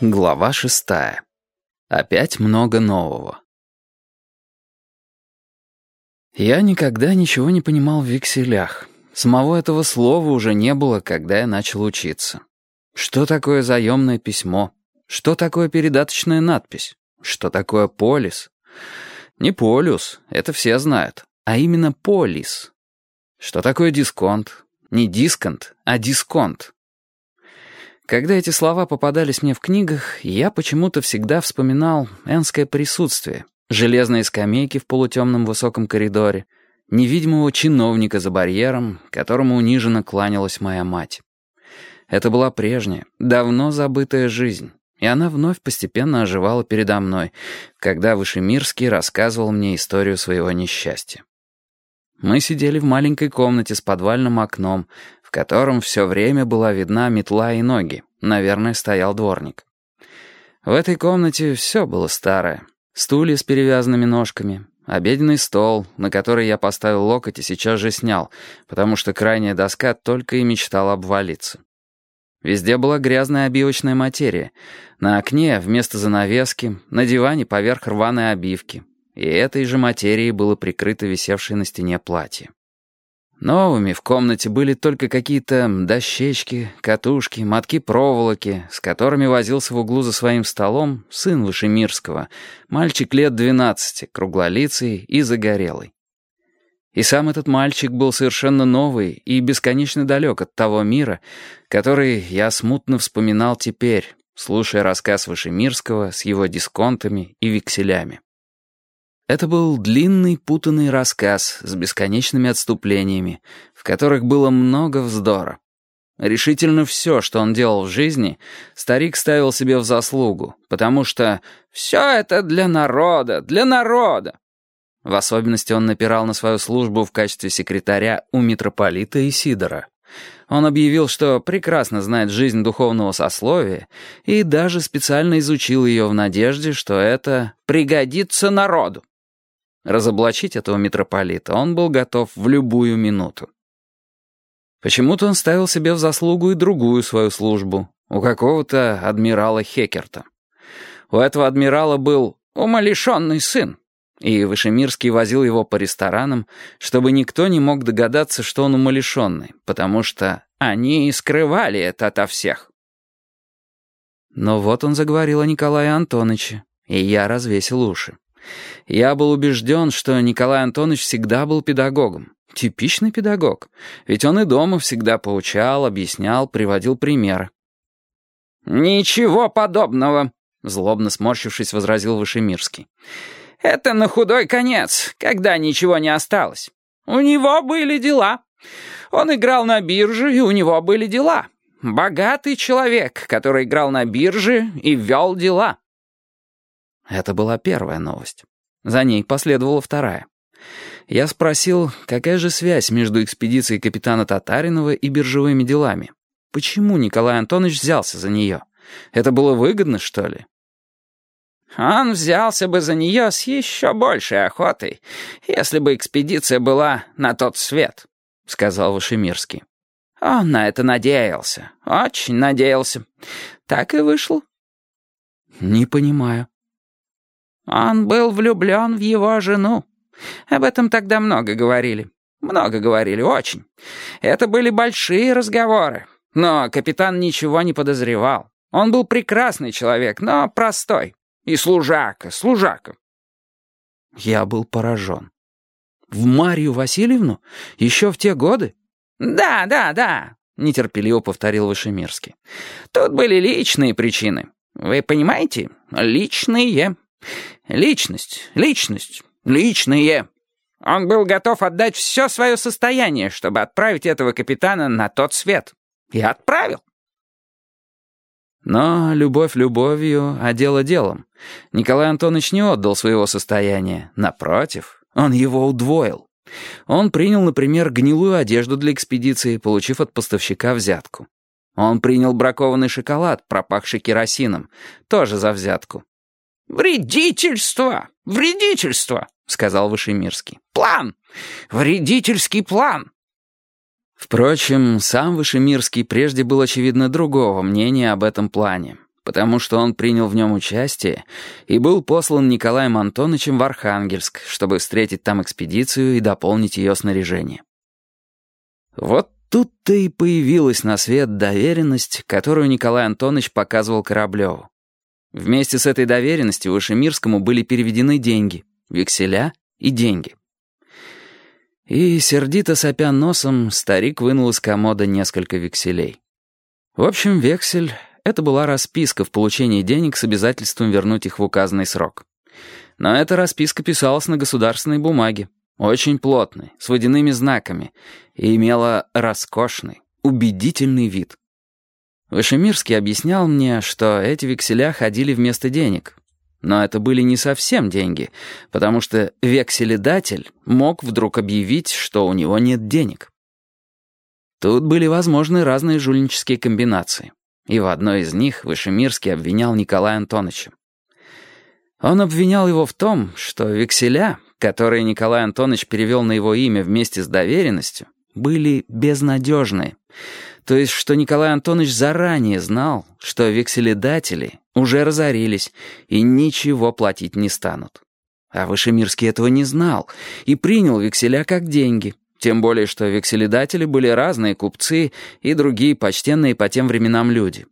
Глава шестая. Опять много нового. Я никогда ничего не понимал в векселях. Самого этого слова уже не было, когда я начал учиться. Что такое заемное письмо? Что такое передаточная надпись? Что такое полис? Не полюс, это все знают, а именно полис. Что такое дисконт? Не дисконт, а дисконт. Когда эти слова попадались мне в книгах, я почему-то всегда вспоминал энское присутствие, железные скамейки в полутемном высоком коридоре, невидимого чиновника за барьером, которому униженно кланялась моя мать. Это была прежняя, давно забытая жизнь, и она вновь постепенно оживала передо мной, когда Вышемирский рассказывал мне историю своего несчастья. Мы сидели в маленькой комнате с подвальным окном, в котором все время была видна метла и ноги. Наверное, стоял дворник. В этой комнате все было старое. Стулья с перевязанными ножками, обеденный стол, на который я поставил локоть и сейчас же снял, потому что крайняя доска только и мечтала обвалиться. Везде была грязная обивочная материя. На окне вместо занавески, на диване поверх рваной обивки. И этой же материей было прикрыто висевшее на стене платье. Новыми в комнате были только какие-то дощечки, катушки, мотки проволоки, с которыми возился в углу за своим столом сын Вышемирского, мальчик лет двенадцати, круглолицый и загорелый. И сам этот мальчик был совершенно новый и бесконечно далек от того мира, который я смутно вспоминал теперь, слушая рассказ Вышемирского с его дисконтами и векселями. Это был длинный путанный рассказ с бесконечными отступлениями, в которых было много вздора. Решительно все, что он делал в жизни, старик ставил себе в заслугу, потому что «все это для народа, для народа». В особенности он напирал на свою службу в качестве секретаря у митрополита Исидора. Он объявил, что прекрасно знает жизнь духовного сословия и даже специально изучил ее в надежде, что это пригодится народу. Разоблачить этого митрополита он был готов в любую минуту. Почему-то он ставил себе в заслугу и другую свою службу, у какого-то адмирала Хекерта. У этого адмирала был умалишенный сын, и Вышемирский возил его по ресторанам, чтобы никто не мог догадаться, что он умалишенный, потому что они и скрывали это ото всех. Но вот он заговорил о Николае Антоновиче, и я развесил уши. Я был убежден, что Николай Антонович всегда был педагогом. Типичный педагог. Ведь он и дома всегда поучал, объяснял, приводил примеры. «Ничего подобного», — злобно сморщившись, возразил Вышемирский. «Это на худой конец, когда ничего не осталось. У него были дела. Он играл на бирже, и у него были дела. Богатый человек, который играл на бирже и вел дела». Это была первая новость. За ней последовала вторая. Я спросил, какая же связь между экспедицией капитана Татаринова и биржевыми делами? Почему Николай Антонович взялся за нее? Это было выгодно, что ли? Он взялся бы за нее с еще большей охотой, если бы экспедиция была на тот свет, — сказал Вашемирский. Он на это надеялся, очень надеялся. Так и вышло. Не понимаю. Он был влюблен в его жену. Об этом тогда много говорили. Много говорили, очень. Это были большие разговоры. Но капитан ничего не подозревал. Он был прекрасный человек, но простой. И служака, служака. Я был поражен. В Марию Васильевну? Еще в те годы? Да, да, да, нетерпеливо повторил Вышемирский. Тут были личные причины. Вы понимаете? Личные. Личность, личность, личные. Он был готов отдать все свое состояние, чтобы отправить этого капитана на тот свет. И отправил. Но любовь любовью, а дело делом. Николай Антонович не отдал своего состояния. Напротив, он его удвоил. Он принял, например, гнилую одежду для экспедиции, получив от поставщика взятку. Он принял бракованный шоколад, пропахший керосином, тоже за взятку. «Вредительство! Вредительство!» — сказал Вышемирский. «План! Вредительский план!» Впрочем, сам Вышемирский прежде был, очевидно, другого мнения об этом плане, потому что он принял в нем участие и был послан Николаем Антоновичем в Архангельск, чтобы встретить там экспедицию и дополнить ее снаряжение. Вот тут-то и появилась на свет доверенность, которую Николай Антонович показывал Кораблеву. Вместе с этой доверенностью Вышемирскому были переведены деньги, векселя и деньги. И, сердито сопя носом, старик вынул из комода несколько векселей. В общем, вексель — это была расписка в получении денег с обязательством вернуть их в указанный срок. Но эта расписка писалась на государственной бумаге, очень плотной, с водяными знаками, и имела роскошный, убедительный вид. Вышемирский объяснял мне, что эти векселя ходили вместо денег, но это были не совсем деньги, потому что векселедатель мог вдруг объявить, что у него нет денег. Тут были возможны разные жульнические комбинации, и в одной из них Вышемирский обвинял Николая Антоновича. Он обвинял его в том, что векселя, которые Николай Антонович перевел на его имя вместе с доверенностью, были безнадежные, то есть что Николай Антонович заранее знал, что векселедатели уже разорились и ничего платить не станут. А Вышемирский этого не знал и принял векселя как деньги, тем более что векселедатели были разные купцы и другие почтенные по тем временам люди.